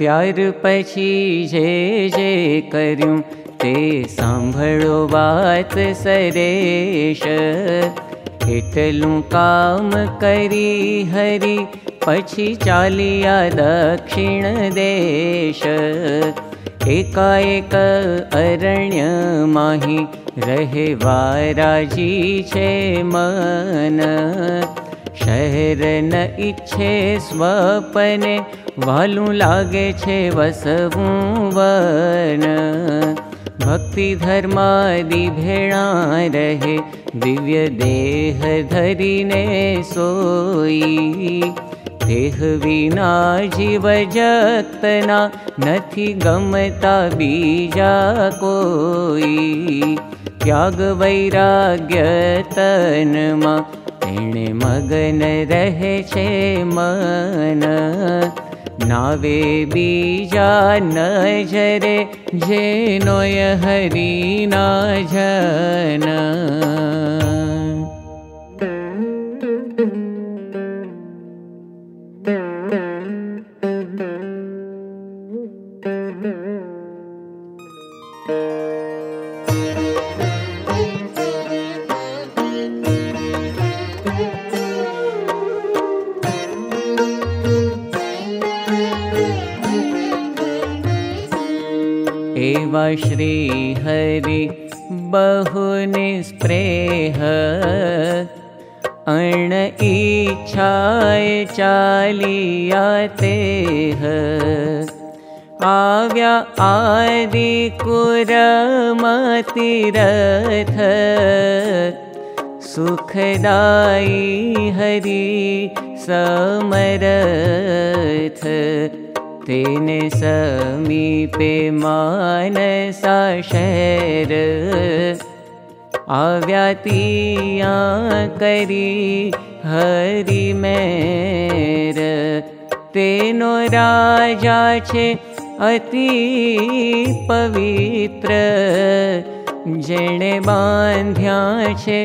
ત્યાર પછી જે જે કર્યું તે સાંભળો વાત સરેશ એટલું કામ કરી હરી પછી ચાલિયા દક્ષિણ દેશ એકાએક અરણ્ય માહી રહેવા રાજી છે મન શહેર ન ઈચ્છે સ્વપને વાલું લાગે છે વસવું વન ભક્તિ ધર્માદિ ભેણા રહે દિવ્ય દેહ ધરીને સોઈ દેહ વિના જીવ જગતના નથી ગમતા બીજા કોઈ ત્યાગ વૈરાગ્ય તનમાં તેણે મગન રહે છે મન નાવે બીજા નજરે જેનોય હરિના જન एवा श्रीहरि बहु निस्प्रेह अण इच्छाय चालिया तेह आव्या आदि कुरमतिरथ। सुखदायी हरि समरथ तेने समीपे मानसा शहर आव्यातिया करी हरि मेर तेनो राजा छे अति पवित्र जेणे बांध्या छे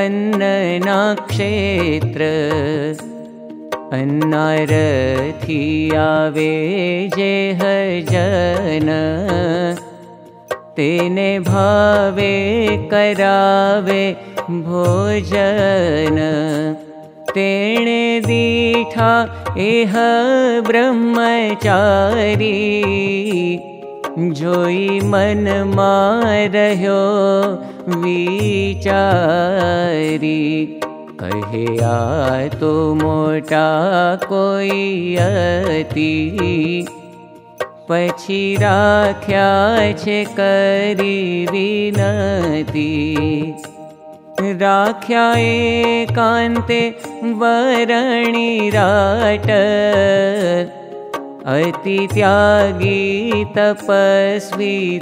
अन्नना क्षेत्र जे हजन तेने भावे करावे भोजन। तेणे दीठा एह ब्रह्मचारी। जोई मन मारह्यो विचारी कहे आ तो मोटा कोई अति પછી રાખ્યા છે કરી વિનતી રાખ્યા એકાંતે વરણી રાટ અતિ ત્યાગી તપસ્વી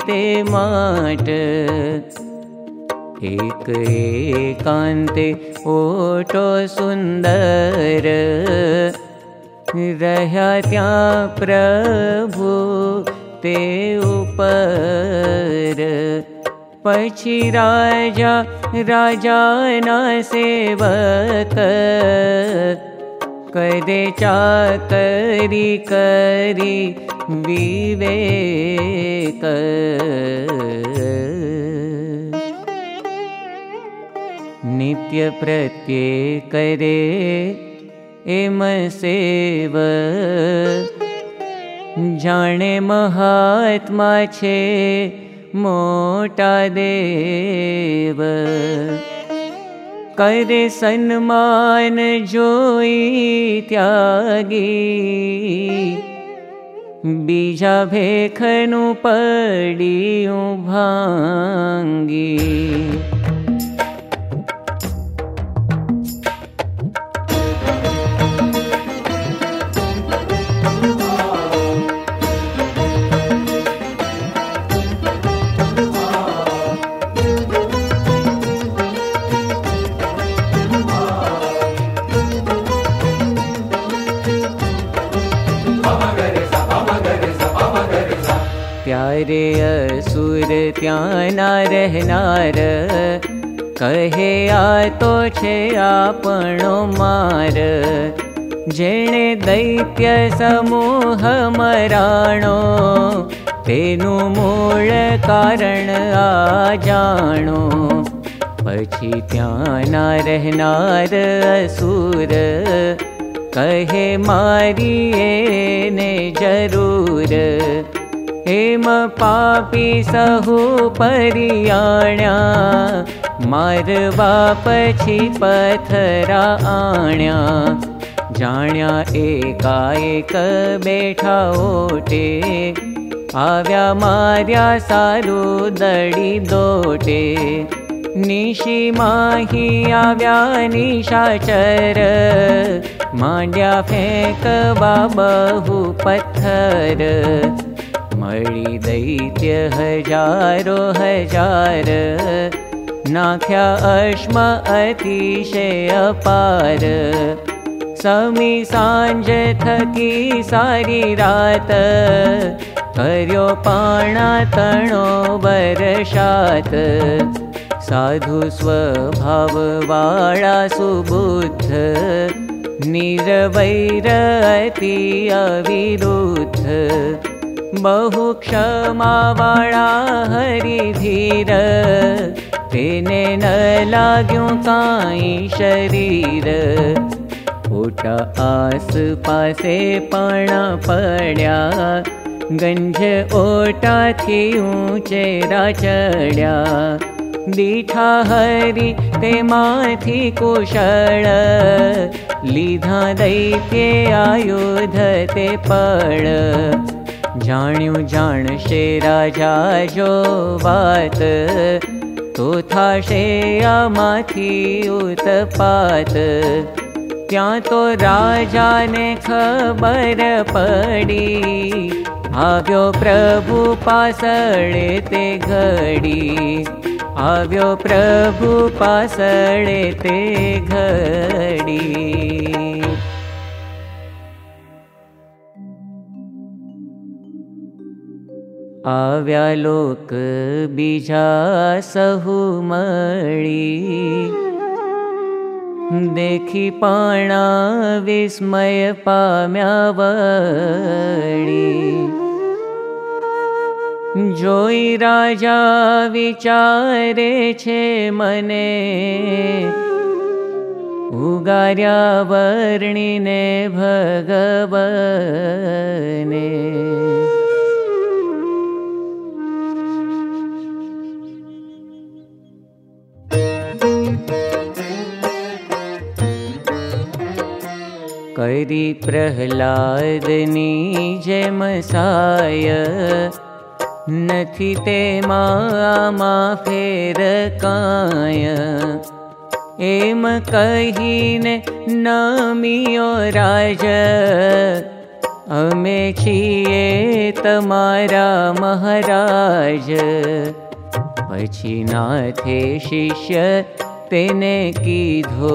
एक एकान्ते ओटो सुन्दर। सुन्दर्या प्रभु ते उपर। पछि राजा राजाना सेवक। कदे चातरी करी बिवे नृत्य प्रत्ये महात्मा छे मोटा देव। करे सन्मान जोई त्यागी। बीजा भेखन पडि ऊभागी ભાંગી ત્યારે અસુર ત્યાંના રહેનાર કહે આ તો છે આપણો માર जेणे दैत्य समूह मराणो तेनु मूळ कारण आ जाणो पछी त्याना रहनार असुर कहे मारी ने जरूर हेम पापी सहु परियाण्या मारवा पछी पथरा आण्या जाण्या एकाएक बैठा ओटे आव्या मार्या सारू दड़ी दोटे निशी माही फेंकवा बहु पत्थर दैत्य हजारो हजार नाख्या अश्म अतिशय अपार। समी सांज थकी सारी रात कर्यो पाणा तणो बरशात साधु स्वभाव वाळा सुबुद्ध निरवैरति अविरुद्ध बहु क्षमा वाळा हरि धीर तेने न लाग्यो काई शरीर। ओटा आस पासे पाणा पड्या ओटा चढ़्या। दीठा हरि ते कुशल लीधा दैत्ये ते पड़ जाण्यु जाणशे राजा जो बात तो थाशे आमाथी उत्पात त्या तो राजा ने खबर पड़ी आव्यो प्रभु पासळे ते घडी आव्यो प्रभु पासळे ते बीजा सहु मळी देखी पाणा विस्मय जोई राजा विचारे छे मने। उगार्या वर्णिने भगवने करी प्रह्लादनी जेमसाय नथी ते मा फेर काय। एम कहीने नमियो राज। अमे छिए तमारा महाराज। पछी नाथे शिष्य तेने कीधो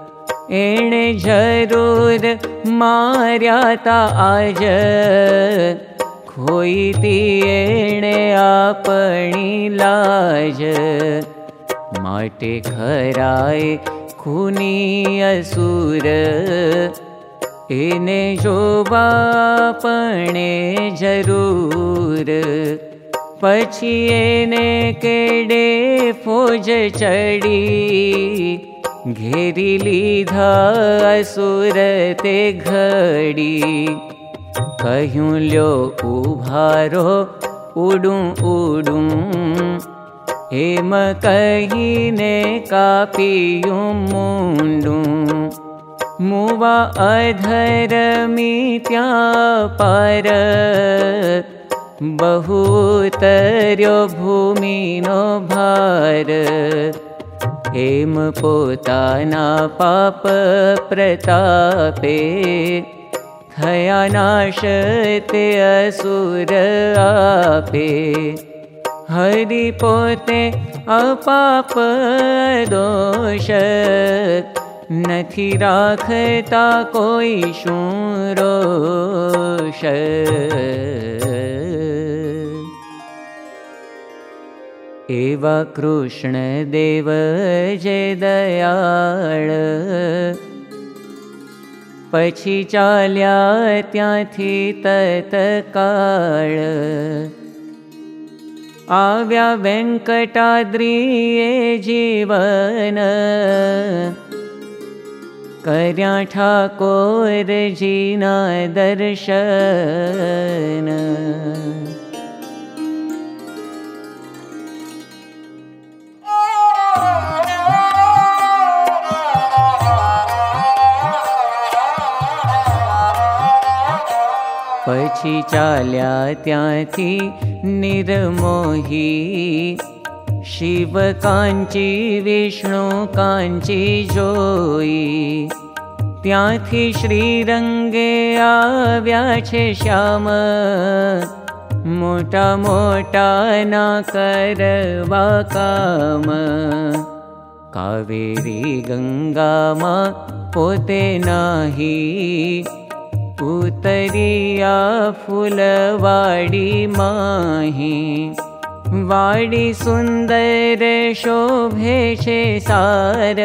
एणे जरूर मार्याता आज खोईती एणे आपणी लाज माटे खराय खूनी असुर एने जोवा पणे जरूर पछी एने केडे फौज चढ़ी घेरी लीधा असुर ते घड़ी। कहूँ ल्यो उभारो उडू उडू। हेम कहीने कापियू मुंडू। मुवा अधर मित्या पर। बहुतर्यो भूमिनो भार हेम पोताना पाप प्रतापे थया नाश ते असुर आपे हरि पोते अपाप दोष નથી રાખતા કોઈ શું રોષ એવા કૃષ્ણ દેવ જે દયાળ પછી ચાલ્યા ત્યાંથી તત્કાળ આવ્યા વેંકટાદ્રીએ જીવન કર્યા ઠાકોરજીના દર્શન પછી ચાલ્યા ત્યાંથી નિર્મોહી. શિવ કાંચી વિષ્ણુ કાંચી જોઈ. ત્યાંથી શ્રીરંગે આવ્યા છે શ્યામ. મોટા મોટા ના કરવા કામ. કાવેરી ગંગામાં પોતે નાહી. उतरिया फुलवाडी माही। वाडी सुन्दर शोभे छे सार।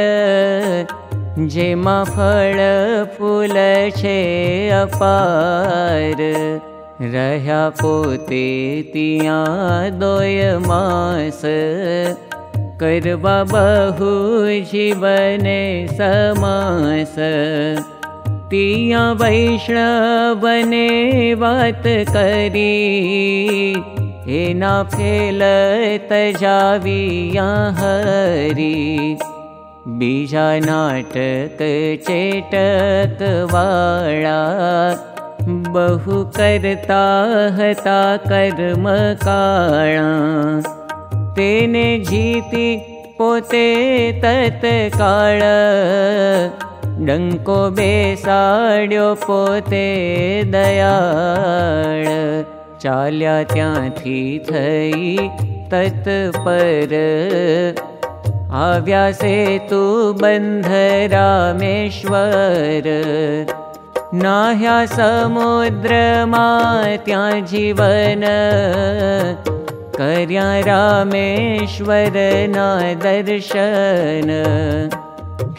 जेमा फल फूल छे अपार। रह्या पोते तिया दोय मास। करवा बहु जीवने समास तिया वैष्णवने वात करी। एना फेल तजाविया हरी। बीजा नाटक चेटक वाड़ा बहु करता हता कर्म काणा तेने जीती पोते तत्काळ पोते दयाळ। चाल्या त्याथी थई तत्पर आव्या से तू बंध रामेश्वर। नाह्या समुद्र मा त्या जीवन। कर्या रामेश्वर ना दर्शन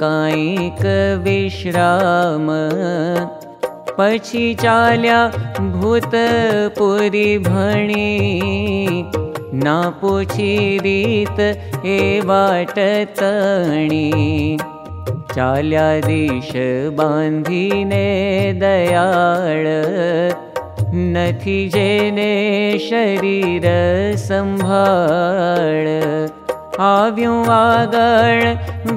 काईक विश्राम। पछी चाल्या भूतपुरी भणी। ना पूछी रीत ए वाट तणी। चाल्या दिश बांधीने दयाळ। नथी जेने शरीर संभाळ आव्यो आगण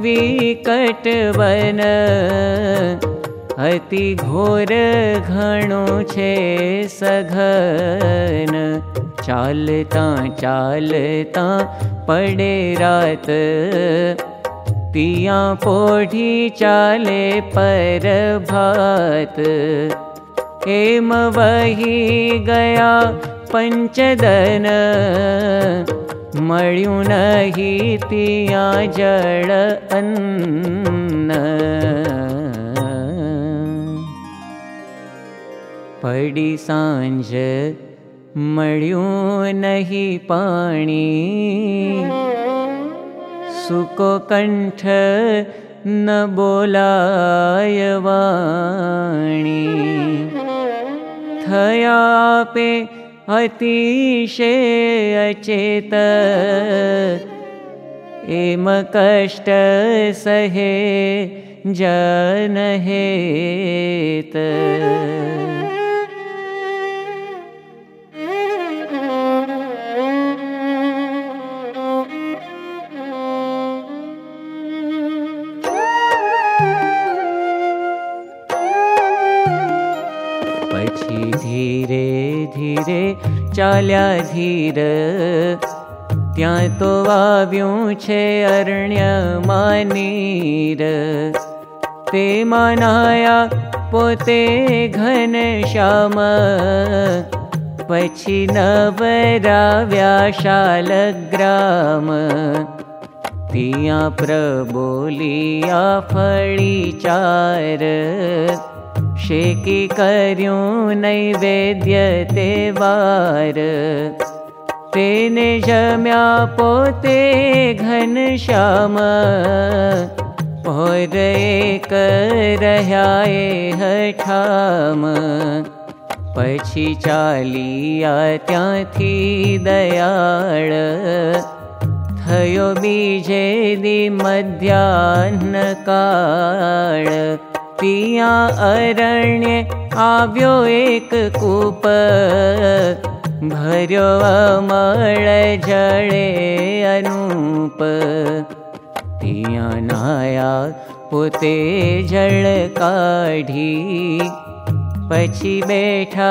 विकट बन। अति घोर घणो छे सघन। चालता चालता पडे रात। तोढी चाले पर भात। एम वही गया पञ्चदन मळ्यु नहीं तिया जड़ अन्न। पड़ी मळ्યું नहीं पाणी। सुको कंठ न बोलाय वाणी। थया पे अतिशय अचेत एम कष्ट सहे जन हेत धीरे धीरे चाल्या धीर त्या तो આવ્યું છે અરણ્ય માનીર તે મનાયા પોતે ઘન શ્યામ પછી નવરાવ્યા શાલગ્રામ ત્યાં પ્રબોલિયા ફળી ચાર शेकी कर् नैवेद्यते घनश्याम पोरे हठाम। पशि दयाळ। थयो बीजे दि मध्याह्नकाळ पिया अरण्य आव्यो एक कूप भर्यो अमळ जळे अनूप पिया नाया पोते जळ काढी પછી બેઠા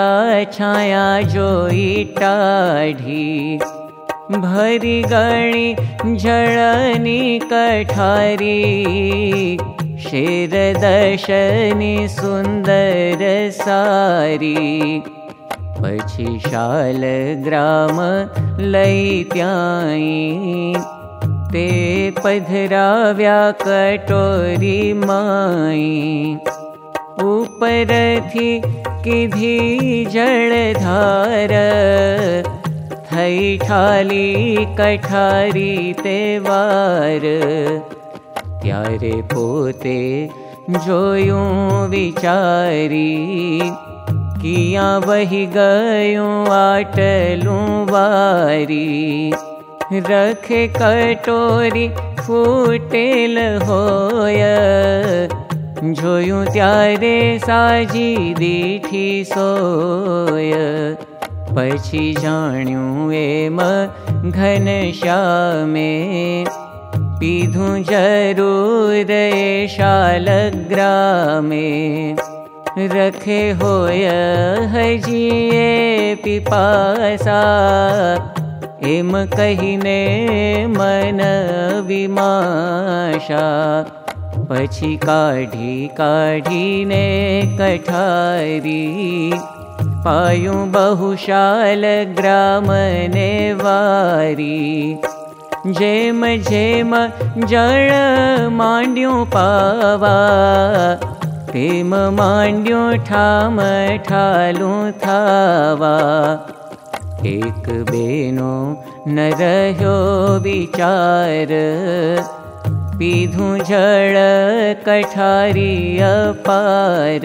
છાયા જોઈ ટાઢી भरि गणि झळनि जठि शेरदर्शनि शाल ग्राम शालग्राम ते पधराव्या कटोरी मायि उपरथि किधि जलधार। थई ठाली कठारी ते वार ત્યારે પોતે જોયું વિચારી કિયા વહી ગયું આટલું વારી રખે કટોરી ફૂટેલ હોય જોયું ત્યારે સાજી દીઠી સોય પછી જાણ્યું એમ ઘનશ્યામે पीधु जरूर शालग्रामे रखे होय हजिए पिपासा एम कहिने मन विमाशा पछी काढी काढीने कठारी पायु बहुशाल ग्रामने वारी। जेम जेम जळ मांड्यूं पावा तेम मांड्यूं ठाम ठालूं थावा। एक बेनो न रह्यो विचार पीधूं जळ कठारी अपार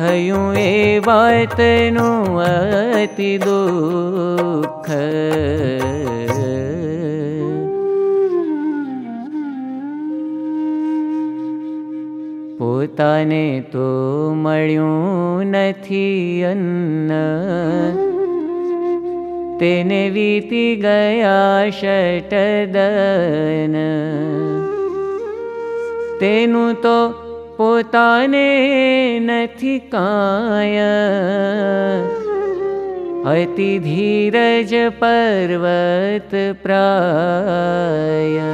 થયું એ વાતનું અતિ દુઃખ પોતાને તો મળ્યું નથી અન્ન તેને વીતી ગયા શટદન તેનું તો પોતાને નથી કાય અતિ ધીરજ પર્વત પ્રાય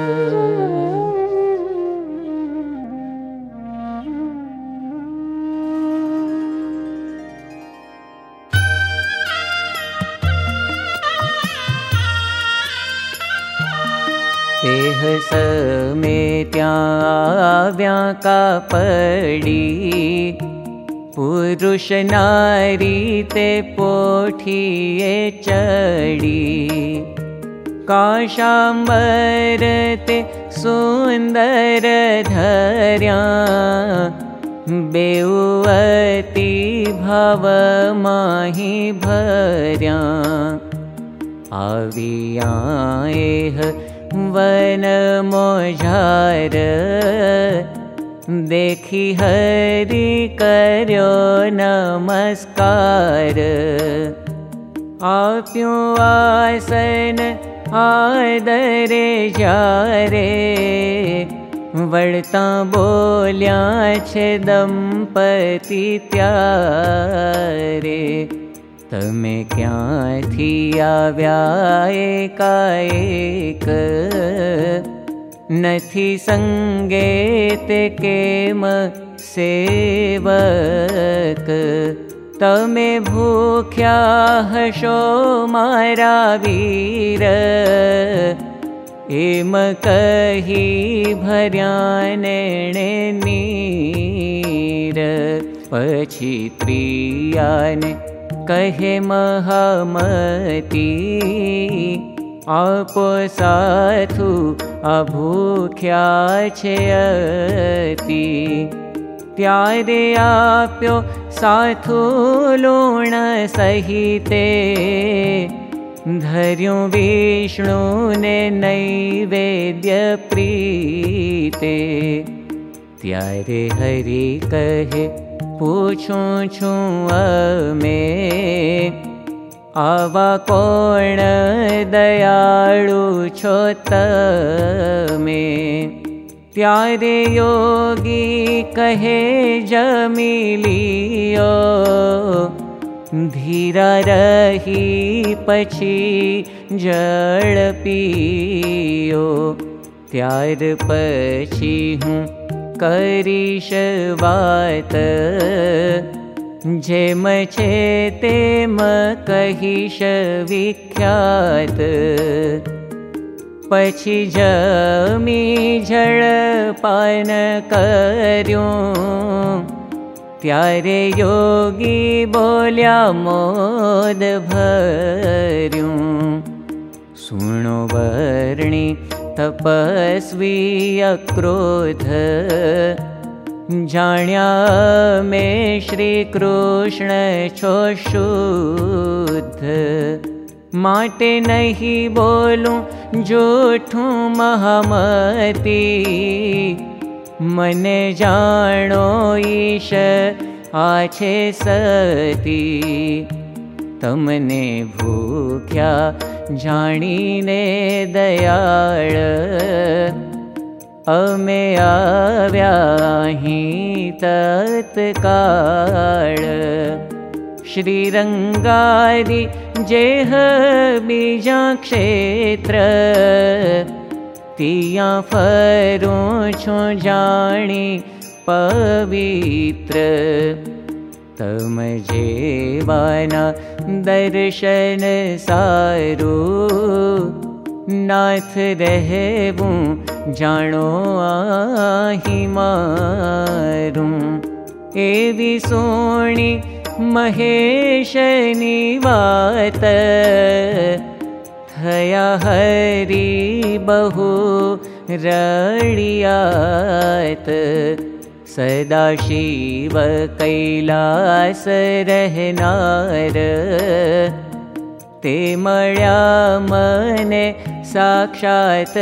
समेत्या व्याका पडी पुरुष नारी ते पोठिए चडी काशाम्बर ते सुन्दर धर्या। बेउवती भव माहि भर्या। आवियाएह वन मोझार। देखी हरि कर्यो नमस्कार। आप्यो आसन आदरे जारे। वळता बोल्या छे दंपती त्यारे तमे क्याथी आव्या एकाएक नथी संगेत केम सेवक। तमे भूख्या हशो मारा वीर। एम कही भर्याने नीर। पछी त्रियाने कहे महामती आपो अति त्यारे आप्यो साथु लूण सहिते धर्यो विष्णु ने नैवेद्य प्रीते। त्यारे हरि कहे पूछूं छूं अमे आवा कोण दयाळु छो तमे? योगी कहे जमी लियो धीरा रही पछी जल पियो। त्यार पछी हूँ करीश वात जेम छे तेम कहीश विख्यात। पछी जमी झळ पान कर्यो। त्यारे योगी बोल्या मोद वर्णी तपस्वी अक्रोध। जाण्या मे श्रीकृष्ण छो शुद्ध माटे नहीं बोलूं जूठूं महामती। मने जानो ईश आछे सती। तमने भूख्या जाणीने दयाळ अमे आव्याही तत्काळ। श्रीरङ्गादि जेह बीजा क्षेत्र तिया फरूं पवित्र तम जेवाना दर्शन सारू। नाथ आही मारू। एवी सोणी महेशनी वात थया हरी बहु रडियात सदा शिव कैलास रहनार। ते मने साक्षात्कार।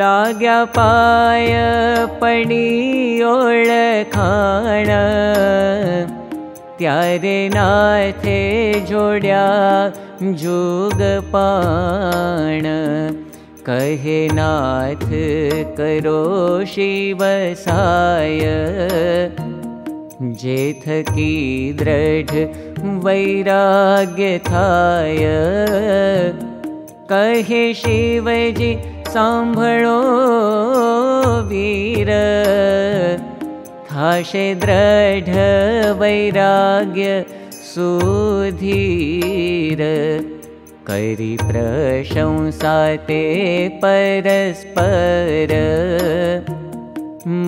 लाग्या ओळखाण त्यारे नाथे जोड्या जुगपाण कहे नाथ करो शिव साय। जेथ की दृढ वैराग्य थाय। कहे शिवजी सांभळो वीर। थाशे दृढ वैराग्य सुधीर करि प्रशंसाते परस्पर।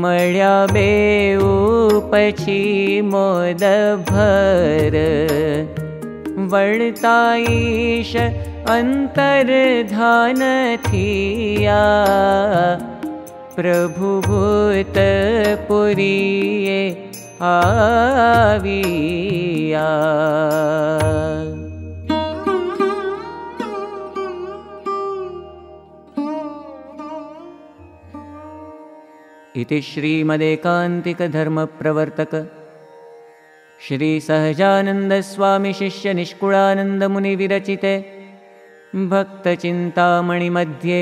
मल्या पछी मोद भर वर्ताईश अन्तर्धान थिया प्रभु भूत पुरिये आविया इति श्रीमदेकान्तिकधर्मप्रवर्तक। श्रीसहजानन्दस्वामिशिष्यनिष्कुलानन्दमुनिविरचिते। भक्तचिन्तामणिमध्ये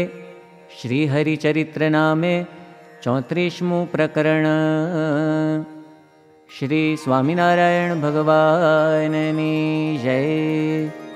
श्रीहरिचरित्रनामे चौत्रिस्मु प्रकरण श्रीस्वामिनारायणभगवाननी जय